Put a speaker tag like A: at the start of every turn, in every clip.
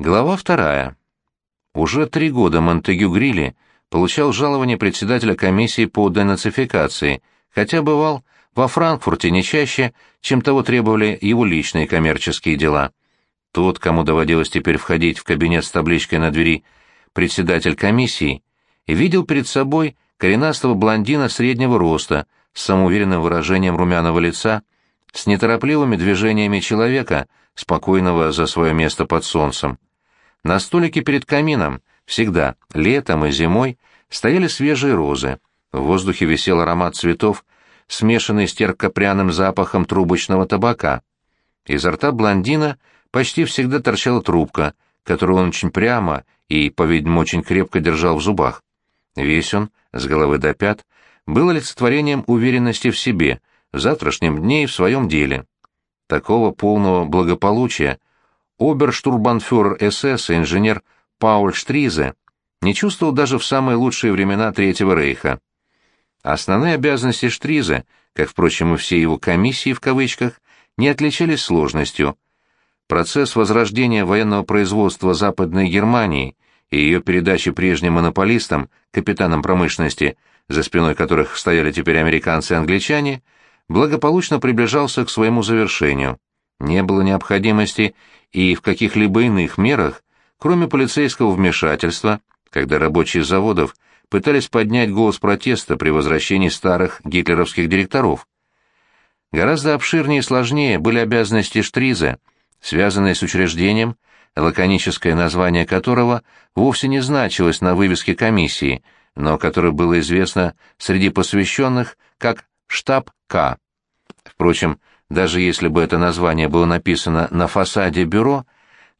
A: Глава вторая. Уже три года Монтегю Грилли получал жалование председателя комиссии по денацификации, хотя бывал во Франкфурте не чаще, чем того требовали его личные коммерческие дела. Тот, кому доводилось теперь входить в кабинет с табличкой на двери «Председатель комиссии», видел перед собой коренастого блондина среднего роста, с самоуверенным выражением румяного лица, с неторопливыми движениями человека, спокойного за свое место под солнцем. На столике перед камином всегда, летом и зимой, стояли свежие розы. В воздухе висел аромат цветов, смешанный с теркопряным запахом трубочного табака. Изо рта блондина почти всегда торчала трубка, которую он очень прямо и, по-видимому, очень крепко держал в зубах. Весь он, с головы до пят, был олицетворением уверенности в себе, в завтрашнем дне и в своем деле. Такого полного благополучия оберштурбанфюрер СС и инженер Пауль Штризе не чувствовал даже в самые лучшие времена Третьего Рейха. Основные обязанности Штризе, как, впрочем, и все его «комиссии» в кавычках, не отличались сложностью. Процесс возрождения военного производства Западной Германии и ее передачи прежним монополистам, капитанам промышленности, за спиной которых стояли теперь американцы и англичане, благополучно приближался к своему завершению. Не было необходимости и в каких-либо иных мерах, кроме полицейского вмешательства, когда рабочие заводов пытались поднять голос протеста при возвращении старых гитлеровских директоров. Гораздо обширнее и сложнее были обязанности Штриза, связанные с учреждением, лаконическое название которого вовсе не значилось на вывеске комиссии, но которое было известно среди посвященных как «Штаб К». Впрочем, даже если бы это название было написано на фасаде бюро,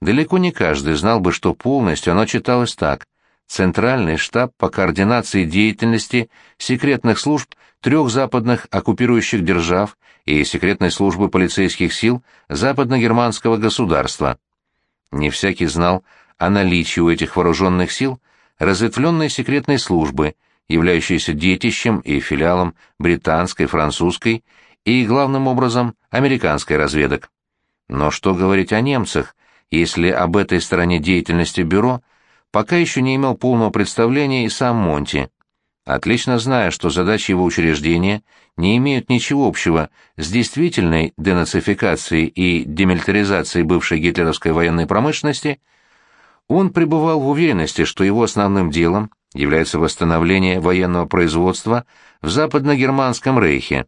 A: далеко не каждый знал бы, что полностью оно читалось так. Центральный штаб по координации деятельности секретных служб трех западных оккупирующих держав и секретной службы полицейских сил западно-германского государства. Не всякий знал о наличии у этих вооруженных сил разветвленной секретной службы, являющейся детищем и филиалом британской, французской и, главным образом, американской разведок. Но что говорить о немцах, если об этой стороне деятельности бюро пока еще не имел полного представления и сам Монти, отлично зная, что задачи его учреждения не имеют ничего общего с действительной денацификацией и демилитаризацией бывшей гитлеровской военной промышленности, он пребывал в уверенности, что его основным делом является восстановление военного производства в западно-германском рейхе,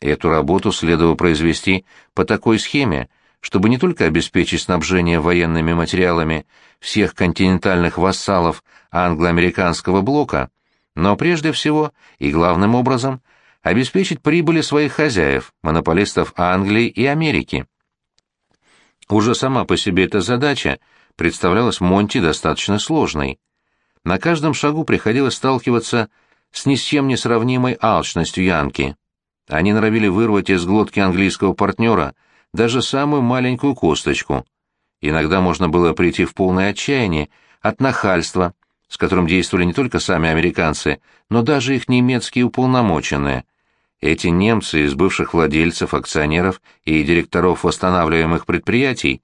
A: Эту работу следовало произвести по такой схеме, чтобы не только обеспечить снабжение военными материалами всех континентальных вассалов англо-американского блока, но прежде всего и главным образом обеспечить прибыли своих хозяев, монополистов Англии и Америки. Уже сама по себе эта задача представлялась Монти достаточно сложной. На каждом шагу приходилось сталкиваться с ни с чем не сравнимой алчностью Янки. Они норовили вырвать из глотки английского партнера даже самую маленькую косточку. Иногда можно было прийти в полное отчаяние от нахальства, с которым действовали не только сами американцы, но даже их немецкие уполномоченные. Эти немцы из бывших владельцев, акционеров и директоров восстанавливаемых предприятий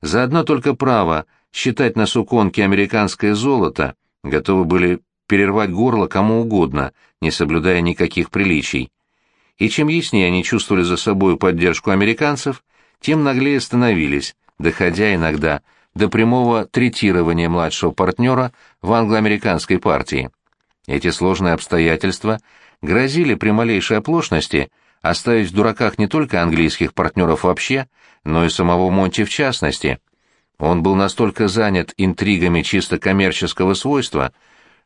A: за одно только право считать на суконке американское золото готовы были перервать горло кому угодно, не соблюдая никаких приличий и чем яснее они чувствовали за собой поддержку американцев, тем наглее становились, доходя иногда до прямого третирования младшего партнера в англо-американской партии. Эти сложные обстоятельства грозили при малейшей оплошности оставить в дураках не только английских партнеров вообще, но и самого Монти в частности. Он был настолько занят интригами чисто коммерческого свойства,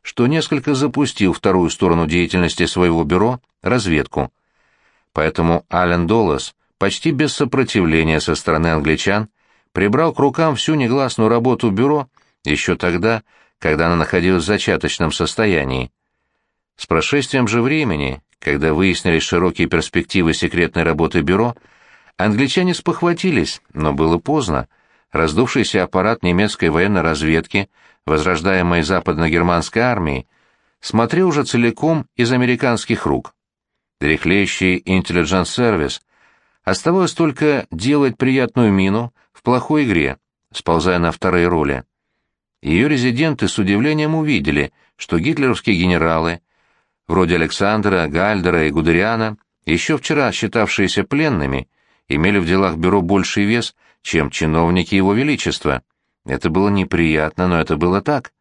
A: что несколько запустил вторую сторону деятельности своего бюро – разведку поэтому Ален Доллас почти без сопротивления со стороны англичан прибрал к рукам всю негласную работу бюро еще тогда, когда она находилась в зачаточном состоянии. С прошествием же времени, когда выяснились широкие перспективы секретной работы бюро, англичане спохватились, но было поздно. Раздувшийся аппарат немецкой военной разведки, возрождаемой западно-германской армией, смотрел уже целиком из американских рук дряхлеющий интеллигенс-сервис. Оставалось только делать приятную мину в плохой игре, сползая на вторые роли. ее резиденты с удивлением увидели, что гитлеровские генералы, вроде Александра, Гальдера и Гудериана, еще вчера считавшиеся пленными, имели в делах бюро больший вес, чем чиновники его величества. Это было неприятно, но это было так.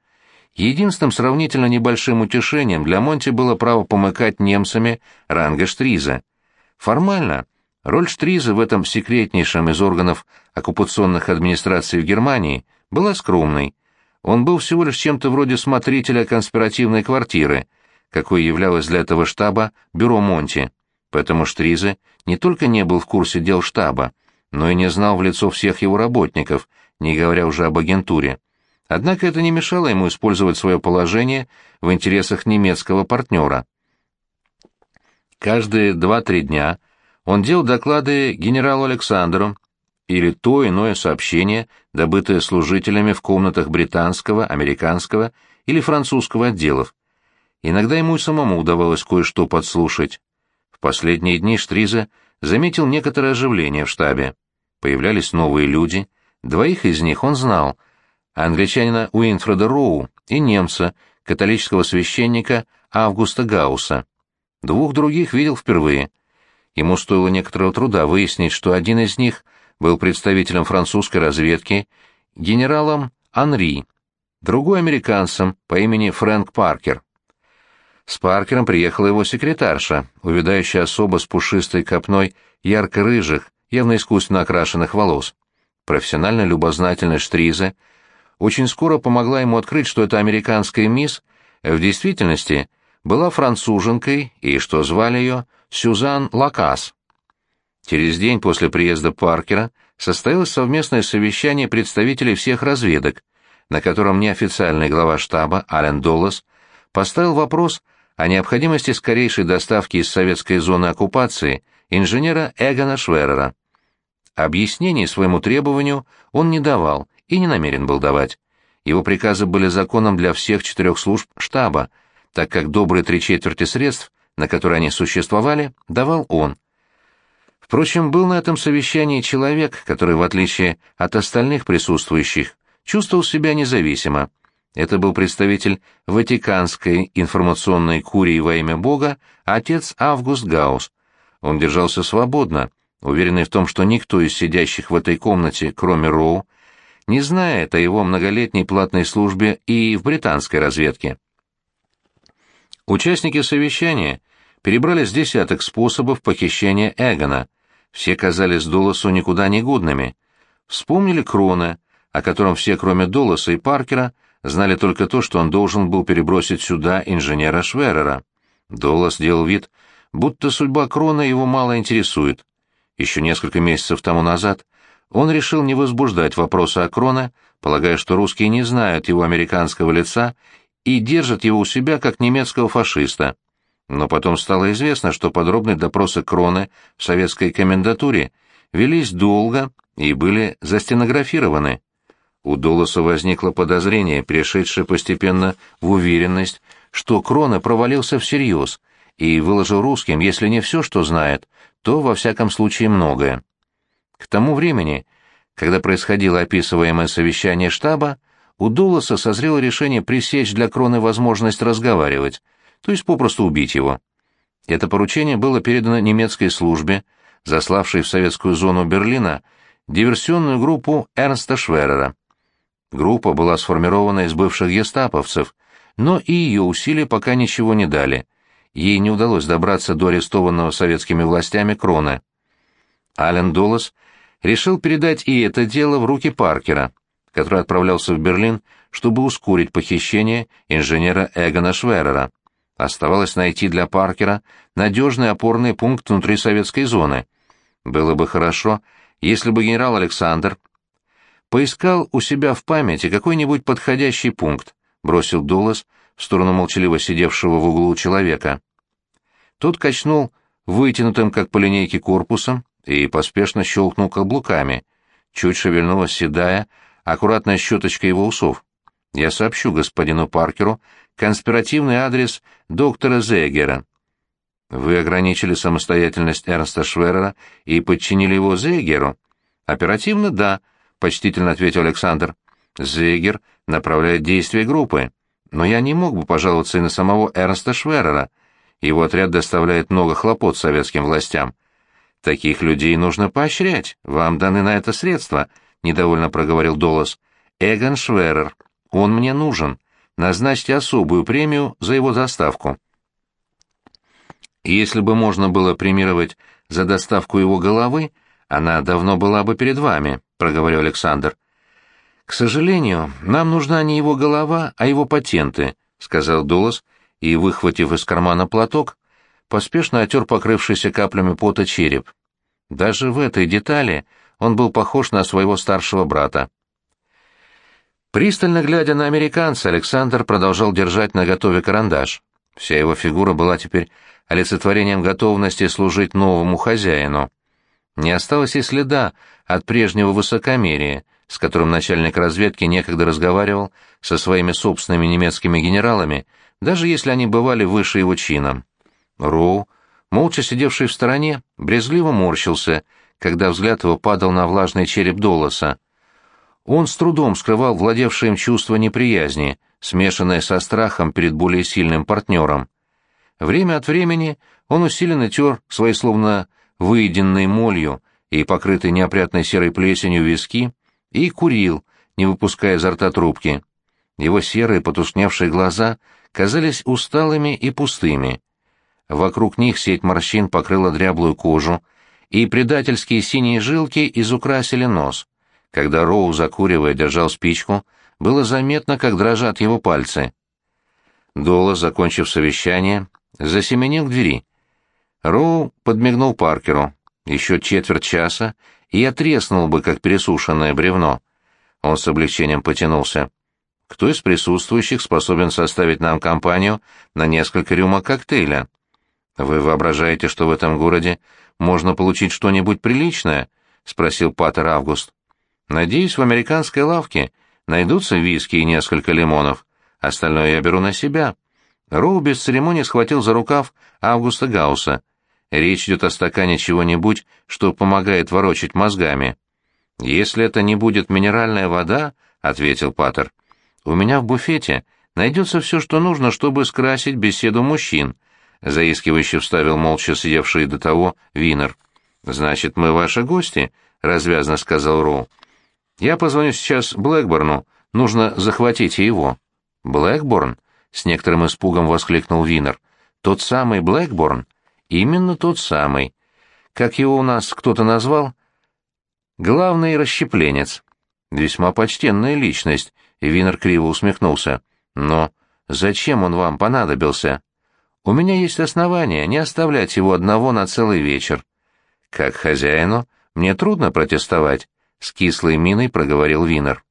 A: Единственным сравнительно небольшим утешением для Монти было право помыкать немцами ранга Штриза. Формально, роль Штриза в этом секретнейшем из органов оккупационных администраций в Германии была скромной. Он был всего лишь чем-то вроде смотрителя конспиративной квартиры, какой являлось для этого штаба бюро Монти. Поэтому Штризе не только не был в курсе дел штаба, но и не знал в лицо всех его работников, не говоря уже об агентуре. Однако это не мешало ему использовать свое положение в интересах немецкого партнера. Каждые два-три дня он делал доклады генералу Александру или то иное сообщение, добытое служителями в комнатах британского, американского или французского отделов. Иногда ему и самому удавалось кое-что подслушать. В последние дни Штриза заметил некоторое оживление в штабе. Появлялись новые люди, двоих из них он знал, англичанина Уинфреда Роу и немца, католического священника Августа Гауса. Двух других видел впервые. Ему стоило некоторого труда выяснить, что один из них был представителем французской разведки, генералом Анри, другой американцем по имени Фрэнк Паркер. С Паркером приехала его секретарша, увядающая особо с пушистой копной ярко-рыжих, явно искусственно окрашенных волос. Профессионально любознательная Штриза очень скоро помогла ему открыть, что эта американская мисс в действительности была француженкой и что звали ее Сюзан Лакас. Через день после приезда Паркера состоялось совместное совещание представителей всех разведок, на котором неофициальный глава штаба Ален Доллас поставил вопрос о необходимости скорейшей доставки из советской зоны оккупации инженера Эгона Шверера. Объяснений своему требованию он не давал и не намерен был давать. Его приказы были законом для всех четырех служб штаба, так как добрые три четверти средств, на которые они существовали, давал он. Впрочем, был на этом совещании человек, который, в отличие от остальных присутствующих, чувствовал себя независимо, это был представитель Ватиканской информационной курии во имя Бога, отец Август Гаус. Он держался свободно, уверенный в том, что никто из сидящих в этой комнате, кроме Роу, не знает о его многолетней платной службе и в британской разведке. Участники совещания перебрали с десяток способов похищения Эгона. Все казались Дулосу никуда не годными. Вспомнили Крона, о котором все, кроме Дулоса и Паркера, знали только то, что он должен был перебросить сюда инженера Шверера. Доллас сделал вид, будто судьба Крона его мало интересует. Еще несколько месяцев тому назад он решил не возбуждать вопроса о Крона, полагая, что русские не знают его американского лица и держат его у себя как немецкого фашиста. Но потом стало известно, что подробные допросы Крона в советской комендатуре велись долго и были застенографированы. У Долоса возникло подозрение, перешедшее постепенно в уверенность, что Крона провалился всерьез и выложил русским, если не все, что знает, то, во всяком случае, многое. К тому времени, когда происходило описываемое совещание штаба, у Дулоса созрело решение пресечь для Кроны возможность разговаривать, то есть попросту убить его. Это поручение было передано немецкой службе, заславшей в советскую зону Берлина диверсионную группу Эрнста Шверера. Группа была сформирована из бывших гестаповцев, но и ее усилия пока ничего не дали. Ей не удалось добраться до арестованного советскими властями Крона. Ален Дулас решил передать и это дело в руки Паркера, который отправлялся в Берлин, чтобы ускорить похищение инженера Эгона Шверера. Оставалось найти для Паркера надежный опорный пункт внутри советской зоны. Было бы хорошо, если бы генерал Александр поискал у себя в памяти какой-нибудь подходящий пункт, бросил Дулас в сторону молчаливо сидевшего в углу человека. Тот качнул вытянутым, как по линейке, корпусом и поспешно щелкнул каблуками. Чуть шевельнулась седая, аккуратная щеточка его усов. «Я сообщу господину Паркеру конспиративный адрес доктора Зегера». «Вы ограничили самостоятельность Эрнста Шверера и подчинили его Зегеру?» «Оперативно, да», — почтительно ответил Александр. Зегер направляет действия группы. Но я не мог бы пожаловаться и на самого Эрнста Шверера. Его отряд доставляет много хлопот советским властям. Таких людей нужно поощрять. Вам даны на это средства, — недовольно проговорил Долос. Эгон Шверер. Он мне нужен. Назначьте особую премию за его доставку. Если бы можно было премировать за доставку его головы, она давно была бы перед вами, — проговорил Александр. «К сожалению, нам нужна не его голова, а его патенты», — сказал Дулас, и, выхватив из кармана платок, поспешно отер покрывшийся каплями пота череп. Даже в этой детали он был похож на своего старшего брата. Пристально глядя на американца, Александр продолжал держать наготове карандаш. Вся его фигура была теперь олицетворением готовности служить новому хозяину. Не осталось и следа от прежнего высокомерия — с которым начальник разведки некогда разговаривал со своими собственными немецкими генералами, даже если они бывали выше его чином. Роу, молча сидевший в стороне, брезгливо морщился, когда взгляд его падал на влажный череп Долоса. Он с трудом скрывал владевшее им чувство неприязни, смешанное со страхом перед более сильным партнером. Время от времени он усиленно тер свои словно выеденной молью и покрытые неопрятной серой плесенью виски, и курил, не выпуская изо рта трубки. Его серые потускневшие глаза казались усталыми и пустыми. Вокруг них сеть морщин покрыла дряблую кожу, и предательские синие жилки изукрасили нос. Когда Роу, закуривая, держал спичку, было заметно, как дрожат его пальцы. Дола, закончив совещание, засеменил к двери. Роу подмигнул Паркеру. Еще четверть часа, и я треснул бы, как пересушенное бревно. Он с облегчением потянулся. Кто из присутствующих способен составить нам компанию на несколько рюмок коктейля? Вы воображаете, что в этом городе можно получить что-нибудь приличное? спросил Паттер Август. Надеюсь, в американской лавке найдутся виски и несколько лимонов. Остальное я беру на себя. Роу без церемонии схватил за рукав Августа Гаусса. Речь идет о стакане чего-нибудь, что помогает ворочать мозгами. «Если это не будет минеральная вода», — ответил Паттер, — «у меня в буфете найдется все, что нужно, чтобы скрасить беседу мужчин», — заискивающе вставил молча сидевший до того Винер. «Значит, мы ваши гости», — развязно сказал Роу. «Я позвоню сейчас Блэкборну, нужно захватить его». «Блэкборн?» — с некоторым испугом воскликнул Винер. «Тот самый Блэкборн?» Именно тот самый. Как его у нас кто-то назвал? Главный расщепленец. Весьма почтенная личность, Винер криво усмехнулся. Но зачем он вам понадобился? У меня есть основания не оставлять его одного на целый вечер. Как хозяину, мне трудно протестовать, — с кислой миной проговорил Винер.